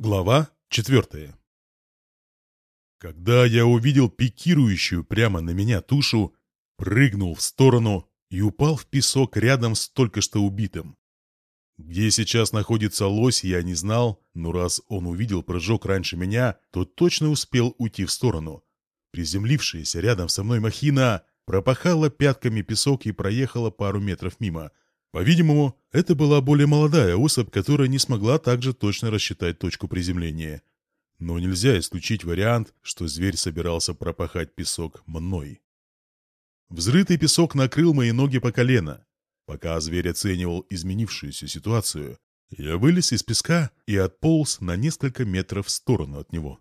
Глава четвертая Когда я увидел пикирующую прямо на меня тушу, прыгнул в сторону и упал в песок рядом с только что убитым. Где сейчас находится лось, я не знал, но раз он увидел прыжок раньше меня, то точно успел уйти в сторону. Приземлившаяся рядом со мной махина пропахала пятками песок и проехала пару метров мимо — по-видимому, это была более молодая особь, которая не смогла также точно рассчитать точку приземления. Но нельзя исключить вариант, что зверь собирался пропахать песок мной. Взрытый песок накрыл мои ноги по колено. Пока зверь оценивал изменившуюся ситуацию, я вылез из песка и отполз на несколько метров в сторону от него.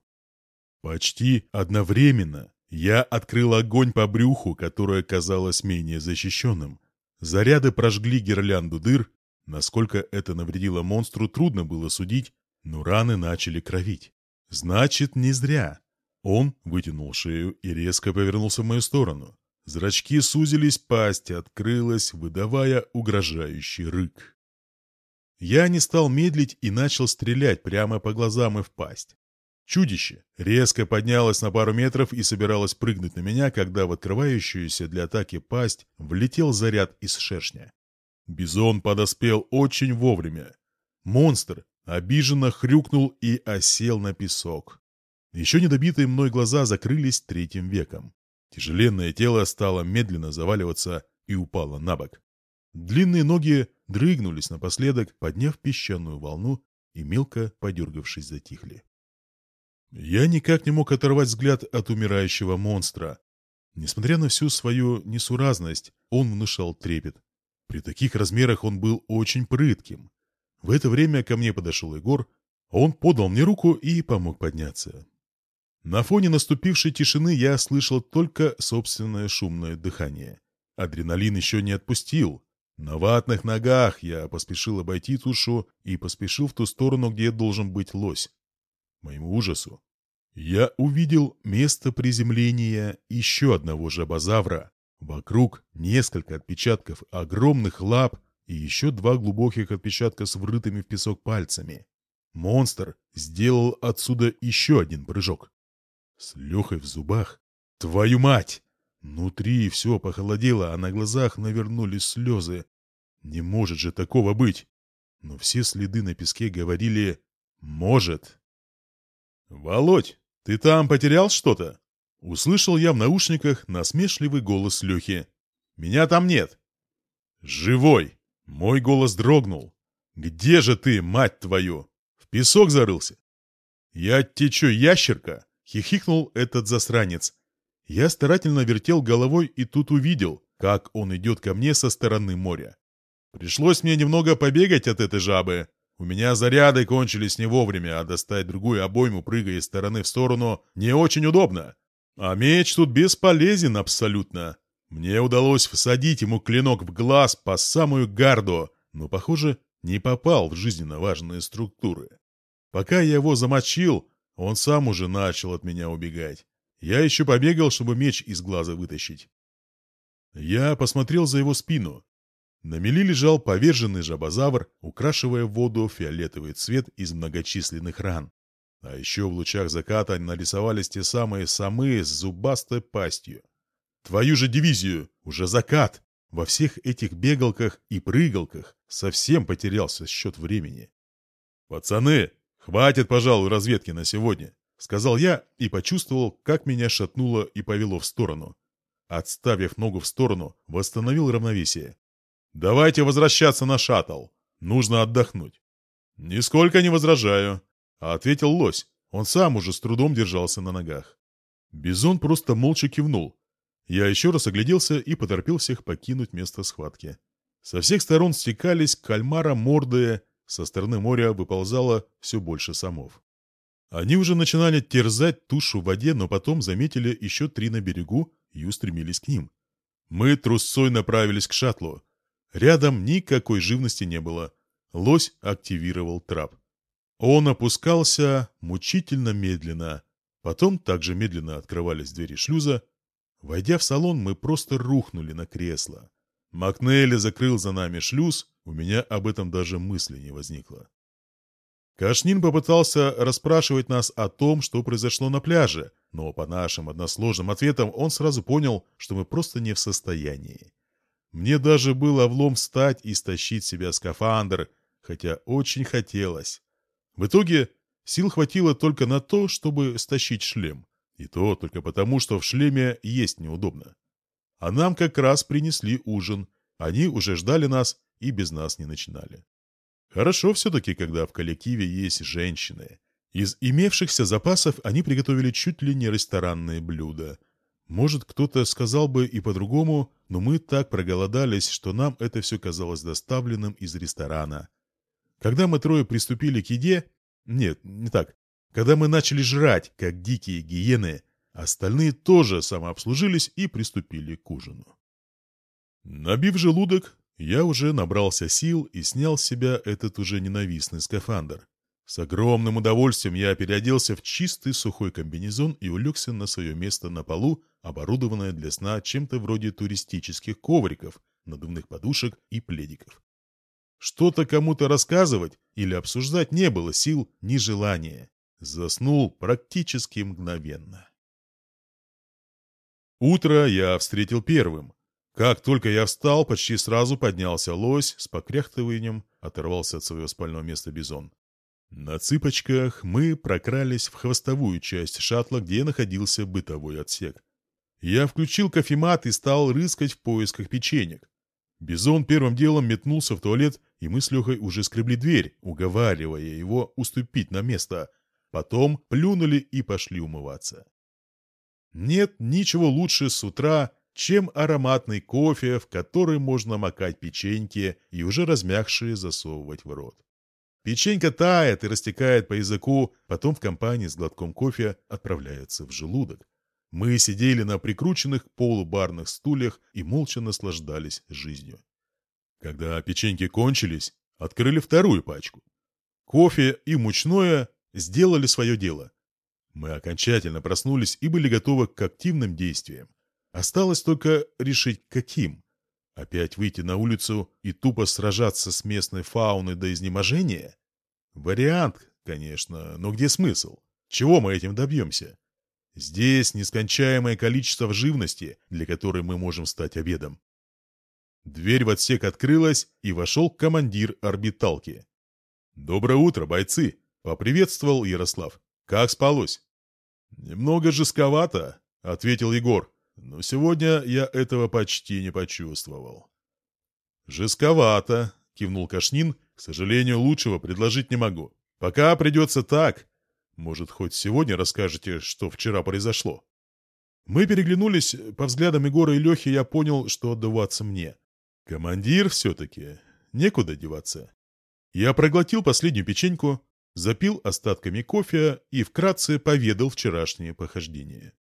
Почти одновременно я открыл огонь по брюху, которое казалось менее защищенным, Заряды прожгли гирлянду дыр. Насколько это навредило монстру, трудно было судить, но раны начали кровить. Значит, не зря. Он вытянул шею и резко повернулся в мою сторону. Зрачки сузились, пасть открылась, выдавая угрожающий рык. Я не стал медлить и начал стрелять прямо по глазам и в пасть. Чудище резко поднялось на пару метров и собиралось прыгнуть на меня, когда в открывающуюся для атаки пасть влетел заряд из шершня. Бизон подоспел очень вовремя. Монстр обиженно хрюкнул и осел на песок. Еще недобитые мной глаза закрылись третьим веком. Тяжеленное тело стало медленно заваливаться и упало на бок. Длинные ноги дрыгнулись напоследок, подняв песчаную волну и мелко подергавшись затихли. Я никак не мог оторвать взгляд от умирающего монстра. Несмотря на всю свою несуразность, он внушал трепет. При таких размерах он был очень прытким. В это время ко мне подошел Егор, он подал мне руку и помог подняться. На фоне наступившей тишины я слышал только собственное шумное дыхание. Адреналин еще не отпустил. На ватных ногах я поспешил обойти тушу и поспешил в ту сторону, где должен быть лось моему ужасу, я увидел место приземления еще одного жабозавра. Вокруг несколько отпечатков огромных лап и еще два глубоких отпечатка с врытыми в песок пальцами. Монстр сделал отсюда еще один прыжок. С Лехой в зубах. Твою мать! Внутри все похолодело, а на глазах навернулись слезы. Не может же такого быть! Но все следы на песке говорили «может». «Володь, ты там потерял что-то?» Услышал я в наушниках насмешливый голос Лехи. «Меня там нет». «Живой!» Мой голос дрогнул. «Где же ты, мать твою? В песок зарылся?» «Я те чё, ящерка?» — хихикнул этот засранец. Я старательно вертел головой и тут увидел, как он идет ко мне со стороны моря. Пришлось мне немного побегать от этой жабы, у меня заряды кончились не вовремя, а достать другую обойму, прыгая из стороны в сторону, не очень удобно. А меч тут бесполезен абсолютно. Мне удалось всадить ему клинок в глаз по самую гарду, но, похоже, не попал в жизненно важные структуры. Пока я его замочил, он сам уже начал от меня убегать. Я еще побегал, чтобы меч из глаза вытащить. Я посмотрел за его спину. На мели лежал поверженный жабозавр, украшивая воду фиолетовый цвет из многочисленных ран. А еще в лучах заката нарисовались те самые самые с зубастой пастью. Твою же дивизию! Уже закат! Во всех этих бегалках и прыгалках совсем потерялся счет времени. «Пацаны, хватит, пожалуй, разведки на сегодня», — сказал я и почувствовал, как меня шатнуло и повело в сторону. Отставив ногу в сторону, восстановил равновесие. «Давайте возвращаться на шаттл. Нужно отдохнуть». «Нисколько не возражаю», — ответил лось. Он сам уже с трудом держался на ногах. Бизон просто молча кивнул. Я еще раз огляделся и поторопил всех покинуть место схватки. Со всех сторон стекались кальмара морды, со стороны моря выползало все больше самов. Они уже начинали терзать тушу в воде, но потом заметили еще три на берегу и устремились к ним. Мы трусцой направились к шаттлу. Рядом никакой живности не было. Лось активировал трап. Он опускался мучительно медленно. Потом также медленно открывались двери шлюза. Войдя в салон, мы просто рухнули на кресло. Макнелли закрыл за нами шлюз, у меня об этом даже мысли не возникло. Кашнин попытался расспрашивать нас о том, что произошло на пляже, но по нашим односложным ответам он сразу понял, что мы просто не в состоянии. Мне даже было влом встать и стащить себя скафандр, хотя очень хотелось. В итоге сил хватило только на то, чтобы стащить шлем. И то только потому, что в шлеме есть неудобно. А нам как раз принесли ужин. Они уже ждали нас и без нас не начинали. Хорошо все-таки, когда в коллективе есть женщины. Из имевшихся запасов они приготовили чуть ли не ресторанные блюда. Может, кто-то сказал бы и по-другому, но мы так проголодались, что нам это все казалось доставленным из ресторана. Когда мы трое приступили к еде... Нет, не так. Когда мы начали жрать, как дикие гиены, остальные тоже самообслужились и приступили к ужину. Набив желудок, я уже набрался сил и снял с себя этот уже ненавистный скафандр. С огромным удовольствием я переоделся в чистый сухой комбинезон и улегся на свое место на полу, оборудованное для сна чем-то вроде туристических ковриков, надувных подушек и пледиков. Что-то кому-то рассказывать или обсуждать не было сил ни желания. Заснул практически мгновенно. Утро я встретил первым. Как только я встал, почти сразу поднялся лось с покряхтыванием, оторвался от своего спального места бизон. На цыпочках мы прокрались в хвостовую часть шаттла, где находился бытовой отсек. Я включил кофемат и стал рыскать в поисках печенек. Бизон первым делом метнулся в туалет, и мы с Лехой уже скребли дверь, уговаривая его уступить на место, Потом плюнули и пошли умываться. Нет ничего лучше с утра, чем ароматный кофе, в который можно макать печеньки и уже размягшие засовывать в рот. Печенька тает и растекает по языку, потом в компании с глотком кофе отправляется в желудок. Мы сидели на прикрученных полубарных стульях и молча наслаждались жизнью. Когда печеньки кончились, открыли вторую пачку. Кофе и мучное сделали свое дело. Мы окончательно проснулись и были готовы к активным действиям. Осталось только решить, каким. Опять выйти на улицу и тупо сражаться с местной фауной до изнеможения? Вариант, конечно, но где смысл? Чего мы этим добьемся? Здесь нескончаемое количество живности, для которой мы можем стать обедом. Дверь в отсек открылась, и вошел командир орбиталки. «Доброе утро, бойцы!» Поприветствовал Ярослав. «Как спалось?» «Немного жестковато», — ответил Егор. «Но сегодня я этого почти не почувствовал». «Жестковато», — кивнул Кашнин. «К сожалению, лучшего предложить не могу. Пока придется так. Может, хоть сегодня расскажете, что вчера произошло?» Мы переглянулись. По взглядам Егора и Лехи я понял, что отдуваться мне. Командир все-таки. Некуда деваться. Я проглотил последнюю печеньку, запил остатками кофе и вкратце поведал вчерашнее похождение.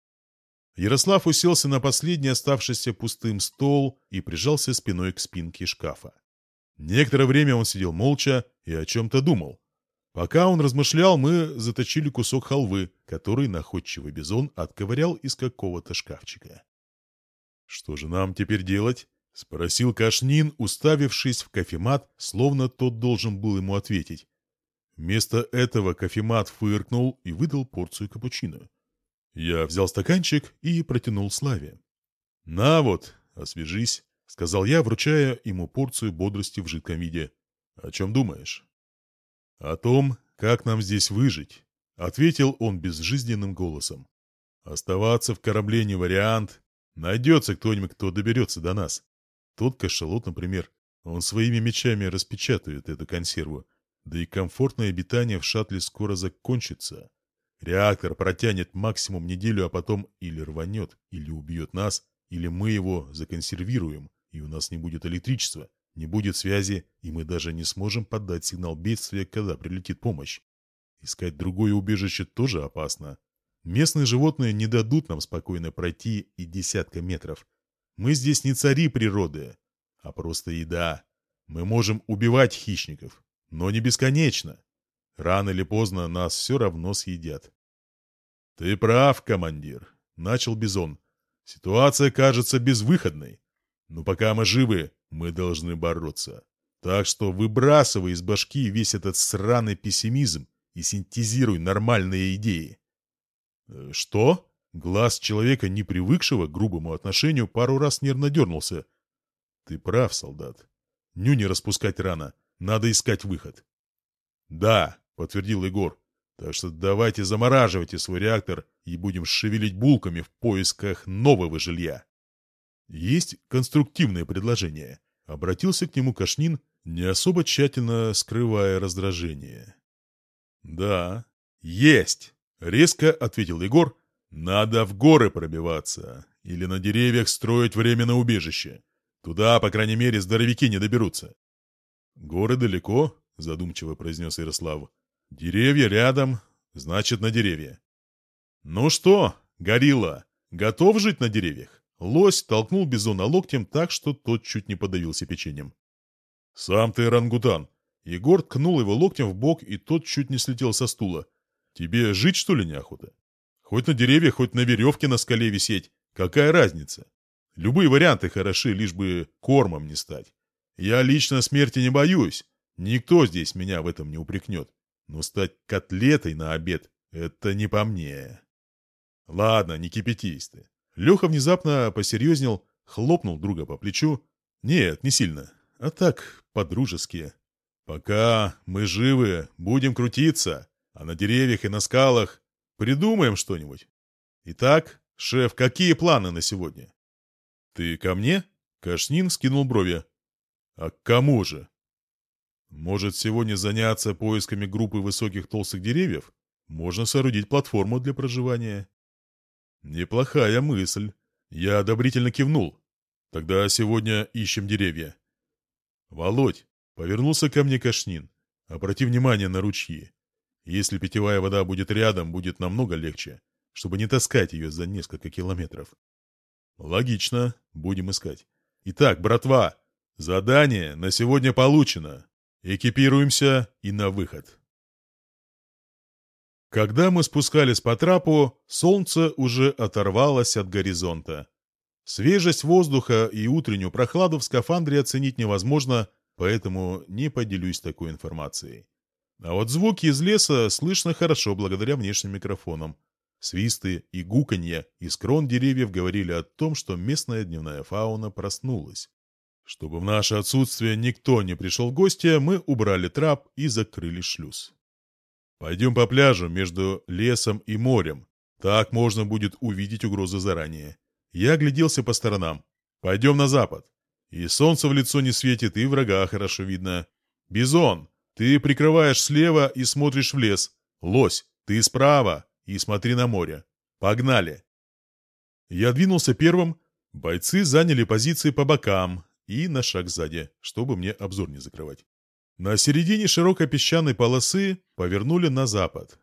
Ярослав уселся на последний оставшийся пустым стол и прижался спиной к спинке шкафа. Некоторое время он сидел молча и о чем-то думал. Пока он размышлял, мы заточили кусок халвы, который находчивый бизон отковырял из какого-то шкафчика. «Что же нам теперь делать?» — спросил Кашнин, уставившись в кофемат, словно тот должен был ему ответить. Вместо этого кофемат фыркнул и выдал порцию капучино. Я взял стаканчик и протянул Славе. «На вот, освежись», — сказал я, вручая ему порцию бодрости в жидком виде. «О чем думаешь?» «О том, как нам здесь выжить», — ответил он безжизненным голосом. «Оставаться в корабле не вариант. Найдется кто-нибудь, кто доберется до нас. Тот кашалот, например, он своими мечами распечатает эту консерву, да и комфортное обитание в шаттле скоро закончится. Реактор протянет максимум неделю, а потом или рванет, или убьет нас, или мы его законсервируем, и у нас не будет электричества, не будет связи, и мы даже не сможем подать сигнал бедствия, когда прилетит помощь. Искать другое убежище тоже опасно. Местные животные не дадут нам спокойно пройти и десятка метров. Мы здесь не цари природы, а просто еда. Мы можем убивать хищников, но не бесконечно. Рано или поздно нас все равно съедят. «Ты прав, командир», — начал Бизон. «Ситуация кажется безвыходной. Но пока мы живы, мы должны бороться. Так что выбрасывай из башки весь этот сраный пессимизм и синтезируй нормальные идеи. Э, что? Глаз человека, не привыкшего к грубому отношению, пару раз нервно дернулся. Ты прав, солдат. Нюни распускать рано. Надо искать выход. Да, подтвердил Егор. Так что давайте замораживайте свой реактор и будем шевелить булками в поисках нового жилья. Есть конструктивное предложение. Обратился к нему Кашнин, не особо тщательно скрывая раздражение. «Да, есть!» — резко ответил Егор. «Надо в горы пробиваться или на деревьях строить временное убежище. Туда, по крайней мере, здоровяки не доберутся». «Горы далеко», — задумчиво произнес Ярослав. «Деревья рядом, значит, на деревья». «Ну что, горилла, готов жить на деревьях?» Лось толкнул бизона локтем так, что тот чуть не подавился печеньем. «Сам ты орангутан!» Егор ткнул его локтем в бок, и тот чуть не слетел со стула. «Тебе жить, что ли, неохота? Хоть на деревьях, хоть на веревке на скале висеть. Какая разница? Любые варианты хороши, лишь бы кормом не стать. Я лично смерти не боюсь. Никто здесь меня в этом не упрекнет. Но стать котлетой на обед — это не по мне. Ладно, не кипятись ты. Леха внезапно посерьезнел, хлопнул друга по плечу. Нет, не сильно, а так, по-дружески. Пока мы живы, будем крутиться, а на деревьях и на скалах придумаем что-нибудь. Итак, шеф, какие планы на сегодня? Ты ко мне? Кашнин скинул брови. А к кому же? Может, сегодня заняться поисками группы высоких толстых деревьев? Можно соорудить платформу для проживания. «Неплохая мысль». Я одобрительно кивнул. «Тогда сегодня ищем деревья». «Володь», — повернулся ко мне Кашнин, — «обрати внимание на ручьи. Если питьевая вода будет рядом, будет намного легче, чтобы не таскать ее за несколько километров». «Логично. Будем искать. Итак, братва, задание на сегодня получено. Экипируемся и на выход». Когда мы спускались по трапу, солнце уже оторвалось от горизонта. Свежесть воздуха и утреннюю прохладу в скафандре оценить невозможно, поэтому не поделюсь такой информацией. А вот звуки из леса слышно хорошо благодаря внешним микрофонам. Свисты и гуканье из крон деревьев говорили о том, что местная дневная фауна проснулась. Чтобы в наше отсутствие никто не пришел в гости, мы убрали трап и закрыли шлюз. Пойдем по пляжу между лесом и морем. Так можно будет увидеть угрозы заранее. Я огляделся по сторонам. Пойдем на запад. И солнце в лицо не светит, и врага хорошо видно. Бизон, ты прикрываешь слева и смотришь в лес. Лось, ты справа и смотри на море. Погнали. Я двинулся первым. Бойцы заняли позиции по бокам и на шаг сзади, чтобы мне обзор не закрывать. На середине широкой песчаной полосы повернули на запад.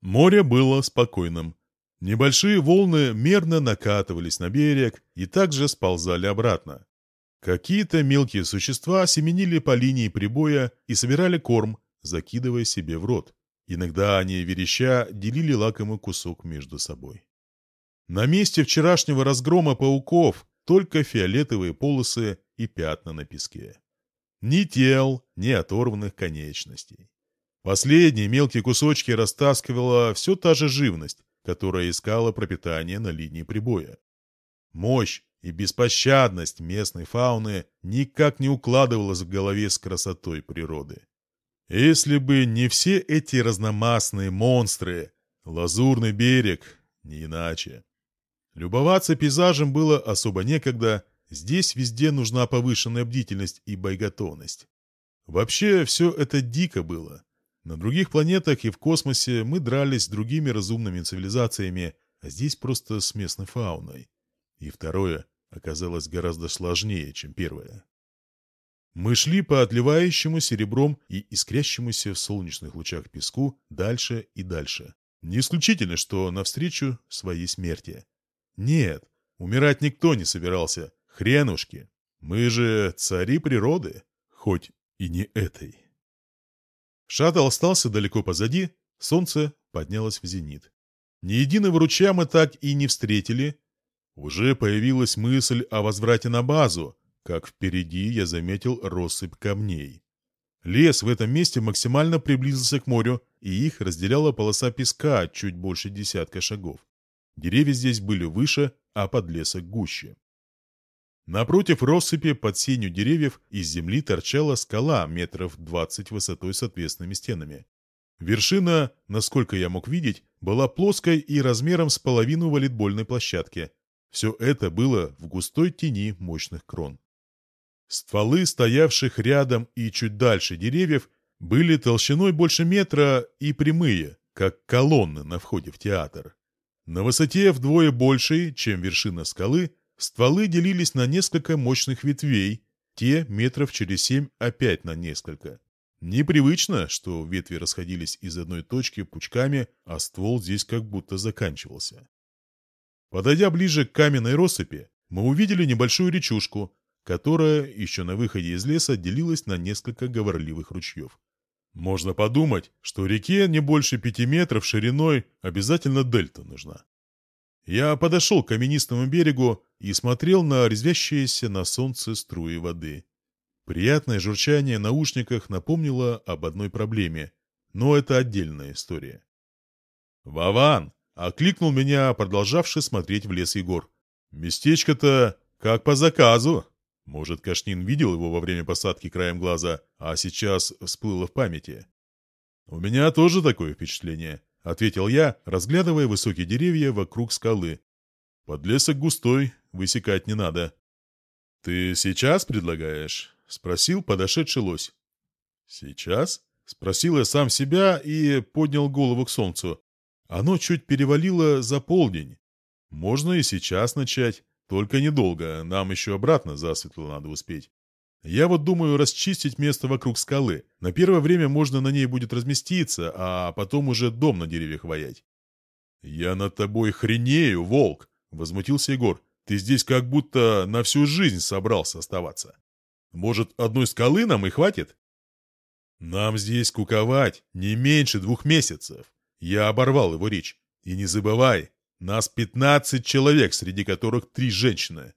Море было спокойным. Небольшие волны мерно накатывались на берег и также сползали обратно. Какие-то мелкие существа семенили по линии прибоя и собирали корм, закидывая себе в рот. Иногда они, вереща, делили лакомый кусок между собой. На месте вчерашнего разгрома пауков только фиолетовые полосы и пятна на песке. Ни тел, ни оторванных конечностей. Последние мелкие кусочки растаскивала все та же живность, которая искала пропитание на линии прибоя. Мощь и беспощадность местной фауны никак не укладывалась в голове с красотой природы. Если бы не все эти разномастные монстры, лазурный берег, не иначе. Любоваться пейзажем было особо некогда, Здесь везде нужна повышенная бдительность и боеготовность. Вообще, все это дико было. На других планетах и в космосе мы дрались с другими разумными цивилизациями, а здесь просто с местной фауной. И второе оказалось гораздо сложнее, чем первое. Мы шли по отливающему серебром и искрящемуся в солнечных лучах песку дальше и дальше. Не исключительно, что навстречу своей смерти. Нет, умирать никто не собирался, Хренушки, мы же цари природы, хоть и не этой. Шаттл остался далеко позади, солнце поднялось в зенит. Ни единого ручья мы так и не встретили. Уже появилась мысль о возврате на базу, как впереди я заметил россыпь камней. Лес в этом месте максимально приблизился к морю, и их разделяла полоса песка чуть больше десятка шагов. Деревья здесь были выше, а подлесок гуще. Напротив россыпи под сенью деревьев из земли торчала скала метров двадцать высотой с ответственными стенами. Вершина, насколько я мог видеть, была плоской и размером с половину волейбольной площадки. Все это было в густой тени мощных крон. Стволы, стоявших рядом и чуть дальше деревьев, были толщиной больше метра и прямые, как колонны на входе в театр. На высоте вдвое большей, чем вершина скалы, стволы делились на несколько мощных ветвей, те метров через семь опять на несколько. Непривычно, что ветви расходились из одной точки пучками, а ствол здесь как будто заканчивался. Подойдя ближе к каменной россыпи, мы увидели небольшую речушку, которая еще на выходе из леса делилась на несколько говорливых ручьев. Можно подумать, что реке не больше пяти метров шириной обязательно дельта нужна. Я подошел к каменистому берегу и смотрел на резвящиеся на солнце струи воды. Приятное журчание наушниках напомнило об одной проблеме, но это отдельная история. «Вован!» — окликнул меня, продолжавший смотреть в лес Егор. «Местечко-то как по заказу!» Может, Кашнин видел его во время посадки краем глаза, а сейчас всплыло в памяти. «У меня тоже такое впечатление», — ответил я, разглядывая высокие деревья вокруг скалы. «Подлесок густой, высекать не надо». «Ты сейчас предлагаешь?» — спросил подошедший лось. «Сейчас?» — спросил я сам себя и поднял голову к солнцу. Оно чуть перевалило за полдень. Можно и сейчас начать. Только недолго, нам еще обратно засветло надо успеть. Я вот думаю расчистить место вокруг скалы. На первое время можно на ней будет разместиться, а потом уже дом на деревьях воять. «Я над тобой хренею, волк!» — возмутился Егор. «Ты здесь как будто на всю жизнь собрался оставаться. Может, одной скалы нам и хватит?» «Нам здесь куковать не меньше двух месяцев». Я оборвал его речь. «И не забывай, нас пятнадцать человек, среди которых три женщины.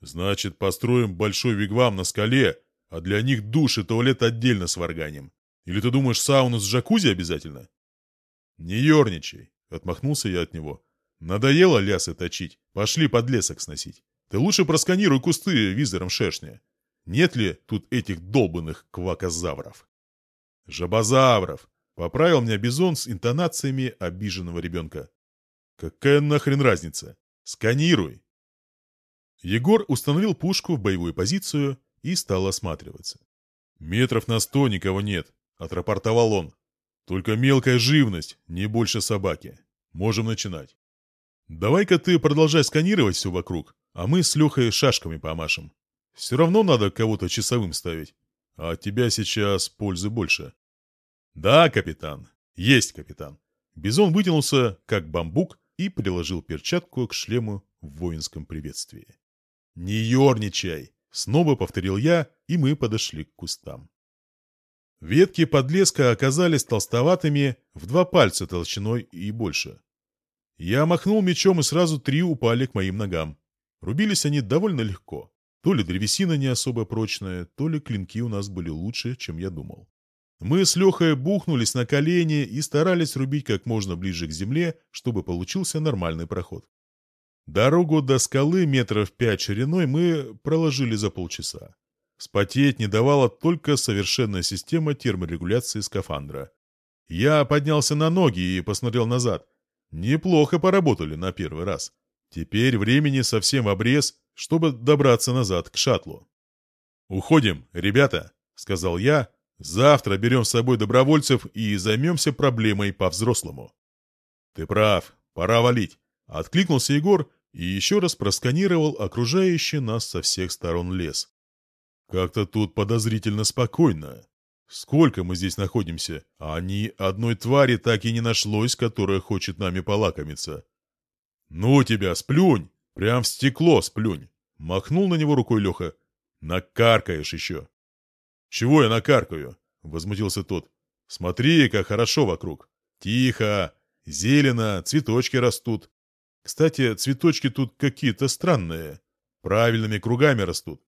Значит, построим большой вигвам на скале, а для них душ и туалет отдельно с варганем. Или ты думаешь, сауну с джакузи обязательно? Не ерничай, отмахнулся я от него. Надоело лясы точить, пошли под лесок сносить. Ты лучше просканируй кусты визором шершня. Нет ли тут этих долбанных квакозавров? Жабозавров, поправил меня Бизон с интонациями обиженного ребенка. Какая нахрен разница? Сканируй. Егор установил пушку в боевую позицию и стал осматриваться. «Метров на сто никого нет», — отрапортовал он. «Только мелкая живность, не больше собаки. Можем начинать. Давай-ка ты продолжай сканировать все вокруг, а мы с Лехой шашками помашем. Все равно надо кого-то часовым ставить, а от тебя сейчас пользы больше». «Да, капитан. Есть, капитан». Бизон вытянулся, как бамбук, и приложил перчатку к шлему в воинском приветствии. «Не ерничай!» — снова повторил я, и мы подошли к кустам. Ветки подлеска оказались толстоватыми, в два пальца толщиной и больше. Я махнул мечом, и сразу три упали к моим ногам. Рубились они довольно легко. То ли древесина не особо прочная, то ли клинки у нас были лучше, чем я думал. Мы с Лехой бухнулись на колени и старались рубить как можно ближе к земле, чтобы получился нормальный проход. Дорогу до скалы метров пять шириной мы проложили за полчаса. Спотеть не давала только совершенная система терморегуляции скафандра. Я поднялся на ноги и посмотрел назад. Неплохо поработали на первый раз. Теперь времени совсем обрез, чтобы добраться назад к шаттлу. «Уходим, ребята», — сказал я, Завтра берем с собой добровольцев и займемся проблемой по-взрослому. Ты прав, пора валить. Откликнулся Егор и еще раз просканировал окружающий нас со всех сторон лес. Как-то тут подозрительно спокойно. Сколько мы здесь находимся, а ни одной твари так и не нашлось, которая хочет нами полакомиться. Ну тебя, сплюнь! Прям в стекло сплюнь! Махнул на него рукой Леха. Накаркаешь еще. «Чего я накаркаю?» — возмутился тот. «Смотри, как хорошо вокруг. Тихо, зелено, цветочки растут. Кстати, цветочки тут какие-то странные. Правильными кругами растут.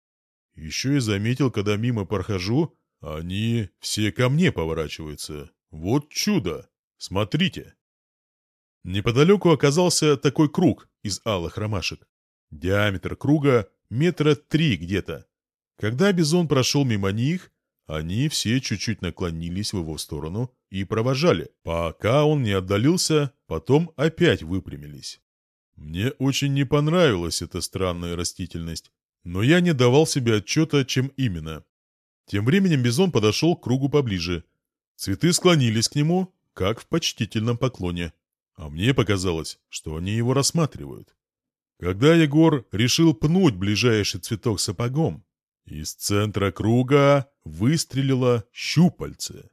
Еще и заметил, когда мимо прохожу, они все ко мне поворачиваются. Вот чудо! Смотрите!» Неподалеку оказался такой круг из алых ромашек. Диаметр круга метра три где-то. Когда Бизон прошел мимо них, они все чуть-чуть наклонились в его сторону и провожали, пока он не отдалился, потом опять выпрямились. Мне очень не понравилась эта странная растительность, но я не давал себе отчета, чем именно. Тем временем Бизон подошел к кругу поближе. Цветы склонились к нему, как в почтительном поклоне. А мне показалось, что они его рассматривают. Когда Егор решил пнуть ближайший цветок сапогом, из центра круга выстрелило щупальце.